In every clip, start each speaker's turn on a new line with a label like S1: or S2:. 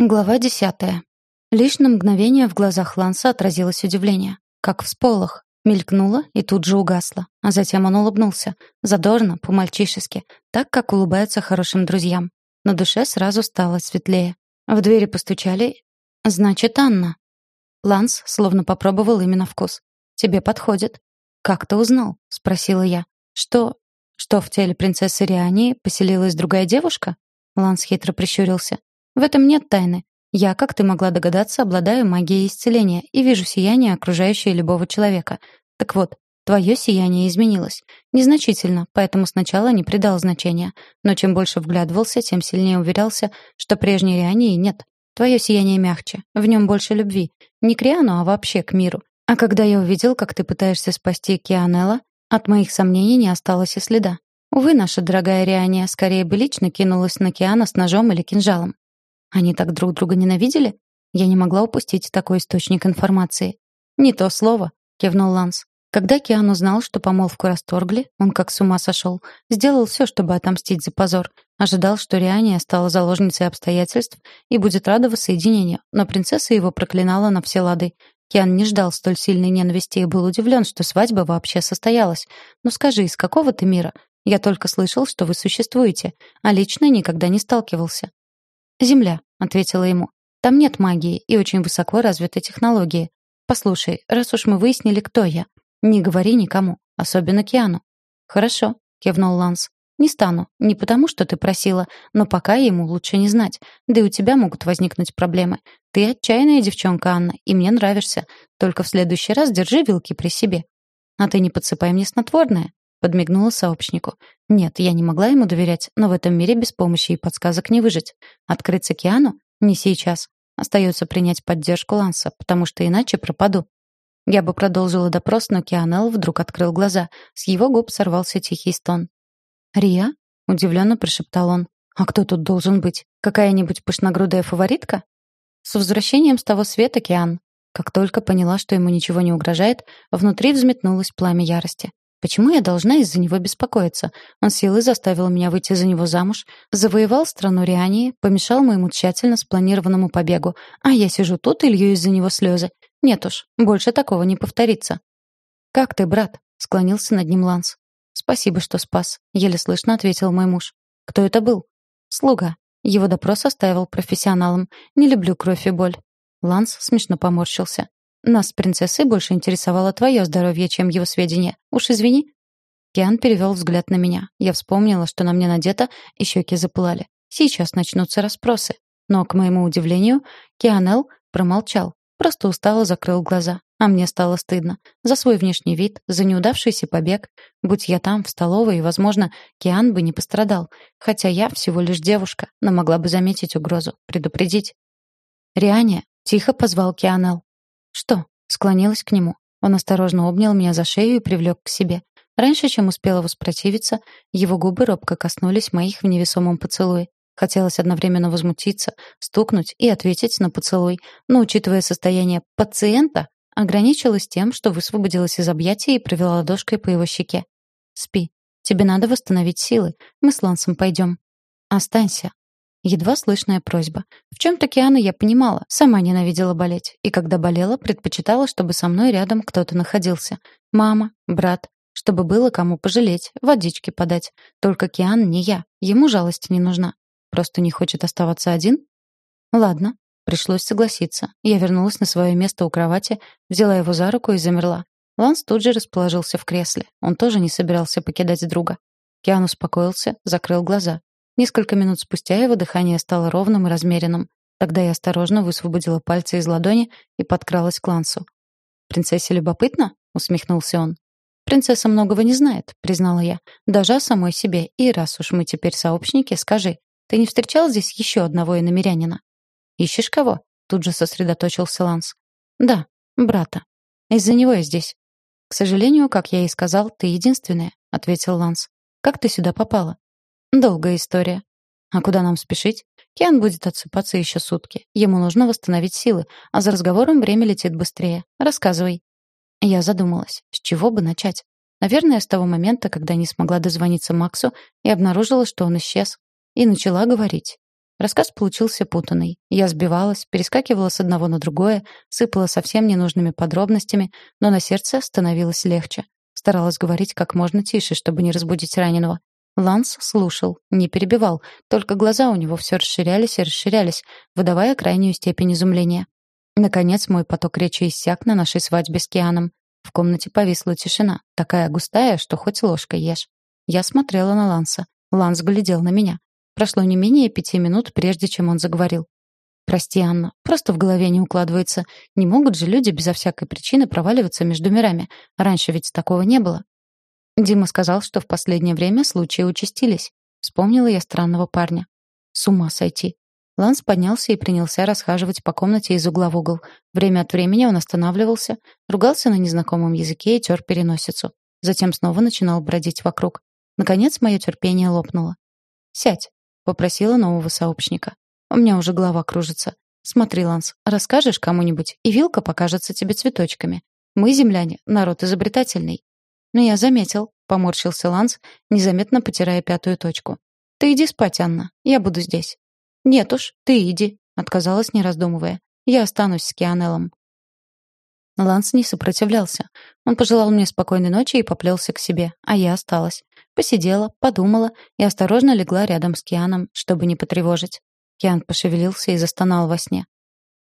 S1: Глава десятая. Лишь на мгновение в глазах Ланса отразилось удивление. Как всполох. Мелькнуло и тут же угасло. А затем он улыбнулся. Задорно, по-мальчишески. Так, как улыбаются хорошим друзьям. На душе сразу стало светлее. В двери постучали. «Значит, Анна». Ланс словно попробовал именно вкус. «Тебе подходит». «Как ты узнал?» — спросила я. «Что? Что в теле принцессы Риании поселилась другая девушка?» Ланс хитро прищурился. В этом нет тайны. Я, как ты могла догадаться, обладаю магией исцеления и вижу сияние, окружающее любого человека. Так вот, твое сияние изменилось. Незначительно, поэтому сначала не придал значения. Но чем больше вглядывался, тем сильнее уверялся, что прежней Риании нет. Твое сияние мягче, в нем больше любви. Не к Риану, а вообще к миру. А когда я увидел, как ты пытаешься спасти Кианелла, от моих сомнений не осталось и следа. Увы, наша дорогая Риания скорее бы лично кинулась на Киана с ножом или кинжалом. Они так друг друга ненавидели? Я не могла упустить такой источник информации. «Не то слово», — кивнул Ланс. Когда Киан узнал, что помолвку расторгли, он как с ума сошел. Сделал все, чтобы отомстить за позор. Ожидал, что Риания стала заложницей обстоятельств и будет рада воссоединению, но принцесса его проклинала на все лады. Киан не ждал столь сильной ненависти и был удивлен, что свадьба вообще состоялась. «Ну скажи, из какого ты мира? Я только слышал, что вы существуете, а лично никогда не сталкивался. «Земля», — ответила ему. «Там нет магии и очень высоко развиты технологии. Послушай, раз уж мы выяснили, кто я, не говори никому, особенно Киану». «Хорошо», — кивнул Ланс. «Не стану. Не потому, что ты просила, но пока ему лучше не знать. Да и у тебя могут возникнуть проблемы. Ты отчаянная девчонка, Анна, и мне нравишься. Только в следующий раз держи вилки при себе. А ты не подсыпай мне снотворное. Подмигнула сообщнику. Нет, я не могла ему доверять, но в этом мире без помощи и подсказок не выжить. Открыться океану? Не сейчас. Остается принять поддержку Ланса, потому что иначе пропаду. Я бы продолжила допрос, но Кианел вдруг открыл глаза. С его губ сорвался тихий стон. «Рия?» — удивленно прошептал он. «А кто тут должен быть? Какая-нибудь пышногрудая фаворитка?» «С возвращением с того света, Киан!» Как только поняла, что ему ничего не угрожает, внутри взметнулось пламя ярости. Почему я должна из-за него беспокоиться? Он силой заставил меня выйти за него замуж, завоевал страну Риании, помешал моему тщательно спланированному побегу, а я сижу тут и лью из-за него слезы. Нет уж, больше такого не повторится. «Как ты, брат?» — склонился над ним Ланс. «Спасибо, что спас», — еле слышно ответил мой муж. «Кто это был?» «Слуга». Его допрос оставил профессионалом. «Не люблю кровь и боль». Ланс смешно поморщился. Нас с принцессой больше интересовало твое здоровье, чем его сведения. Уж извини». Киан перевел взгляд на меня. Я вспомнила, что на мне надето, и щеки запылали. Сейчас начнутся расспросы. Но, к моему удивлению, Кианел промолчал. Просто устало закрыл глаза. А мне стало стыдно. За свой внешний вид, за неудавшийся побег. Будь я там, в столовой, возможно, Киан бы не пострадал. Хотя я всего лишь девушка, но могла бы заметить угрозу, предупредить. «Риане», — тихо позвал Кианел. «Что?» — склонилась к нему. Он осторожно обнял меня за шею и привлек к себе. Раньше, чем успела воспротивиться, его губы робко коснулись моих в невесомом поцелуе. Хотелось одновременно возмутиться, стукнуть и ответить на поцелуй, но, учитывая состояние пациента, ограничилась тем, что высвободилась из объятия и провела ладошкой по его щеке. «Спи. Тебе надо восстановить силы. Мы с Лансом пойдем». «Останься», Едва слышная просьба. В чем-то Киану я понимала, сама ненавидела болеть. И когда болела, предпочитала, чтобы со мной рядом кто-то находился. Мама, брат, чтобы было кому пожалеть, водички подать. Только Киан не я, ему жалость не нужна. Просто не хочет оставаться один? Ладно, пришлось согласиться. Я вернулась на свое место у кровати, взяла его за руку и замерла. Ланс тут же расположился в кресле. Он тоже не собирался покидать друга. Киан успокоился, закрыл глаза. Несколько минут спустя его дыхание стало ровным и размеренным. Тогда я осторожно высвободила пальцы из ладони и подкралась к Лансу. «Принцессе любопытно?» — усмехнулся он. «Принцесса многого не знает», — признала я. «Даже о самой себе. И раз уж мы теперь сообщники, скажи, ты не встречал здесь еще одного иномерянина?» «Ищешь кого?» — тут же сосредоточился Ланс. «Да, брата. Из-за него я здесь». «К сожалению, как я и сказал, ты единственная», — ответил Ланс. «Как ты сюда попала?» Долгая история. А куда нам спешить? Кен будет отсыпаться еще сутки. Ему нужно восстановить силы, а за разговором время летит быстрее. Рассказывай. Я задумалась, с чего бы начать? Наверное, с того момента, когда не смогла дозвониться Максу и обнаружила, что он исчез. И начала говорить. Рассказ получился путанный. Я сбивалась, перескакивала с одного на другое, сыпала совсем ненужными подробностями, но на сердце становилось легче. Старалась говорить как можно тише, чтобы не разбудить раненого. Ланс слушал, не перебивал, только глаза у него все расширялись и расширялись, выдавая крайнюю степень изумления. Наконец мой поток речи иссяк на нашей свадьбе с Кианом. В комнате повисла тишина, такая густая, что хоть ложкой ешь. Я смотрела на Ланса. Ланс глядел на меня. Прошло не менее пяти минут, прежде чем он заговорил. «Прости, Анна, просто в голове не укладывается. Не могут же люди безо всякой причины проваливаться между мирами. Раньше ведь такого не было. Дима сказал, что в последнее время случаи участились. Вспомнила я странного парня. С ума сойти. Ланс поднялся и принялся расхаживать по комнате из угла в угол. Время от времени он останавливался, ругался на незнакомом языке и тер переносицу. Затем снова начинал бродить вокруг. Наконец мое терпение лопнуло. «Сядь», — попросила нового сообщника. «У меня уже голова кружится. Смотри, Ланс, расскажешь кому-нибудь, и вилка покажется тебе цветочками. Мы, земляне, народ изобретательный. «Но я заметил», — поморщился Ланс, незаметно потирая пятую точку. «Ты иди спать, Анна. Я буду здесь». «Нет уж, ты иди», — отказалась, не раздумывая. «Я останусь с Кианеллом». Ланс не сопротивлялся. Он пожелал мне спокойной ночи и поплелся к себе, а я осталась. Посидела, подумала и осторожно легла рядом с Кианом, чтобы не потревожить. Киан пошевелился и застонал во сне.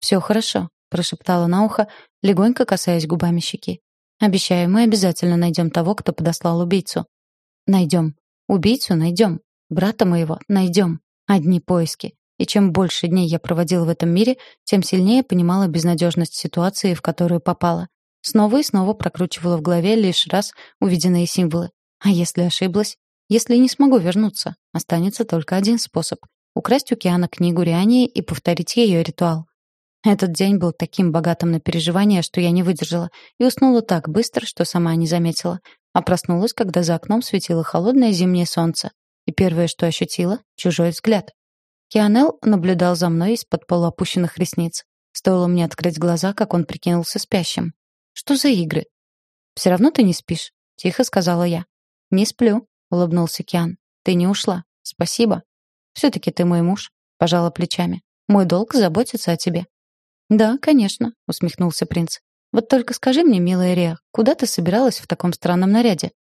S1: «Все хорошо», — прошептала на ухо, легонько касаясь губами щеки. Обещаю, мы обязательно найдем того, кто подослал убийцу. Найдем. Убийцу найдем. Брата моего найдем. Одни поиски. И чем больше дней я проводила в этом мире, тем сильнее понимала безнадежность ситуации, в которую попала. Снова и снова прокручивала в голове лишь раз увиденные символы. А если ошиблась? Если не смогу вернуться, останется только один способ — украсть у Киана книгу Риании и повторить ее ритуал. Этот день был таким богатым на переживания, что я не выдержала и уснула так быстро, что сама не заметила. А проснулась, когда за окном светило холодное зимнее солнце. И первое, что ощутила — чужой взгляд. Кианел наблюдал за мной из-под полуопущенных ресниц. Стоило мне открыть глаза, как он прикинулся спящим. «Что за игры?» «Все равно ты не спишь», — тихо сказала я. «Не сплю», — улыбнулся Киан. «Ты не ушла. Спасибо». «Все-таки ты мой муж», — пожала плечами. «Мой долг — заботиться о тебе». «Да, конечно», — усмехнулся принц. «Вот только скажи мне, милая Реа, куда ты собиралась в таком странном наряде?»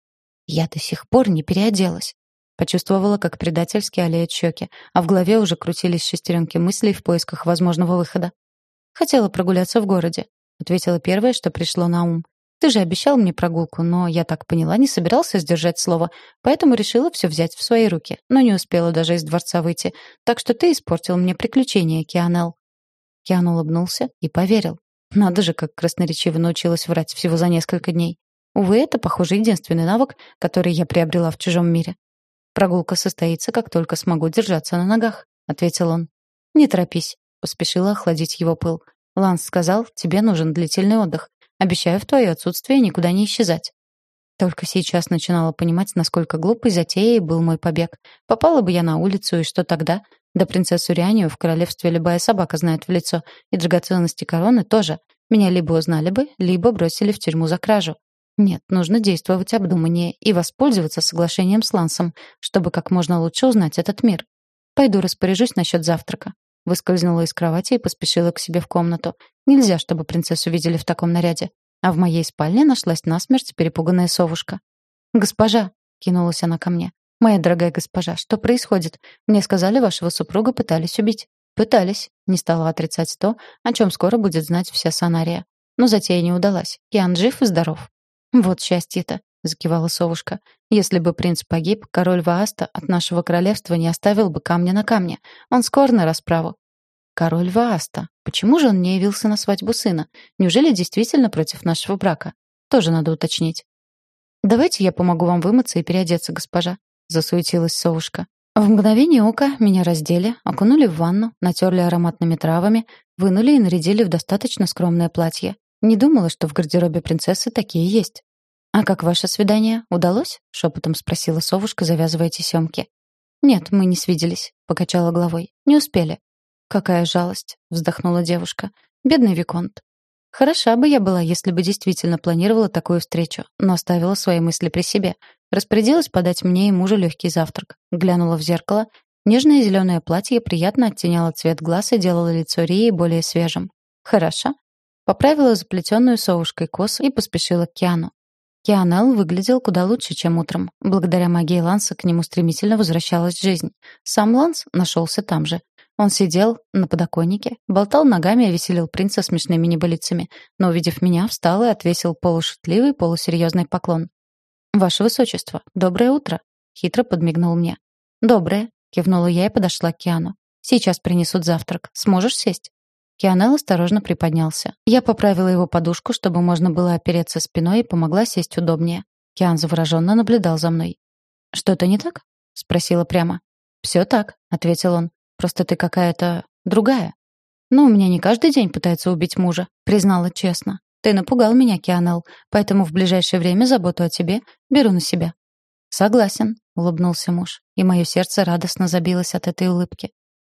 S1: «Я до сих пор не переоделась». Почувствовала, как предательски олеют щеки, а в голове уже крутились шестеренки мыслей в поисках возможного выхода. «Хотела прогуляться в городе», — ответила первое, что пришло на ум. «Ты же обещал мне прогулку, но, я так поняла, не собирался сдержать слово, поэтому решила все взять в свои руки, но не успела даже из дворца выйти, так что ты испортил мне приключения, Кианел». Киан улыбнулся и поверил. Надо же, как красноречиво научилась врать всего за несколько дней. Увы, это, похоже, единственный навык, который я приобрела в чужом мире. «Прогулка состоится, как только смогу держаться на ногах», — ответил он. «Не торопись», — поспешила охладить его пыл. «Ланс сказал, тебе нужен длительный отдых. Обещаю в твое отсутствие никуда не исчезать». Только сейчас начинала понимать, насколько глупой затеей был мой побег. Попала бы я на улицу, и что тогда? Да принцессу Рианию в королевстве любая собака знает в лицо. И драгоценности короны тоже. Меня либо узнали бы, либо бросили в тюрьму за кражу. Нет, нужно действовать обдуманнее и воспользоваться соглашением с Лансом, чтобы как можно лучше узнать этот мир. Пойду распоряжусь насчет завтрака. Выскользнула из кровати и поспешила к себе в комнату. Нельзя, чтобы принцессу видели в таком наряде. А в моей спальне нашлась насмерть перепуганная совушка. «Госпожа!» — кинулась она ко мне. «Моя дорогая госпожа, что происходит? Мне сказали, вашего супруга пытались убить». «Пытались», — не стала отрицать то, о чем скоро будет знать вся Санария. Но затея не удалась. Ян жив и здоров. «Вот счастье-то», — закивала совушка. «Если бы принц погиб, король Вааста от нашего королевства не оставил бы камня на камне. Он скоро на расправу». «Король Вааста. Почему же он не явился на свадьбу сына? Неужели действительно против нашего брака? Тоже надо уточнить». «Давайте я помогу вам вымыться и переодеться, госпожа», — засуетилась совушка. В мгновение ока меня раздели, окунули в ванну, натерли ароматными травами, вынули и нарядили в достаточно скромное платье. Не думала, что в гардеробе принцессы такие есть. «А как ваше свидание? Удалось?» — шепотом спросила совушка, завязывая тесемки. «Нет, мы не свиделись», — покачала головой. «Не успели». «Какая жалость», — вздохнула девушка. «Бедный Виконт. Хороша бы я была, если бы действительно планировала такую встречу, но оставила свои мысли при себе. Распорядилась подать мне и мужу легкий завтрак. Глянула в зеркало. Нежное зеленое платье приятно оттеняло цвет глаз и делало лицо Рии более свежим. «Хорошо». Поправила заплетенную совушкой косу и поспешила к Киану. Кианел выглядел куда лучше, чем утром. Благодаря магии Ланса к нему стремительно возвращалась жизнь. Сам Ланс нашелся там же. Он сидел на подоконнике, болтал ногами и веселил принца смешными небылицами, но, увидев меня, встал и отвесил полушутливый, полусерьезный поклон. «Ваше высочество, доброе утро!» — хитро подмигнул мне. «Доброе!» — кивнула я и подошла к Киану. «Сейчас принесут завтрак. Сможешь сесть?» Кианел осторожно приподнялся. Я поправила его подушку, чтобы можно было опереться спиной и помогла сесть удобнее. Киан завороженно наблюдал за мной. «Что-то не так?» — спросила прямо. «Все так», — ответил он. «Просто ты какая-то... другая». «Ну, у меня не каждый день пытается убить мужа», — признала честно. «Ты напугал меня, Кианел, поэтому в ближайшее время заботу о тебе беру на себя». «Согласен», — улыбнулся муж, и мое сердце радостно забилось от этой улыбки.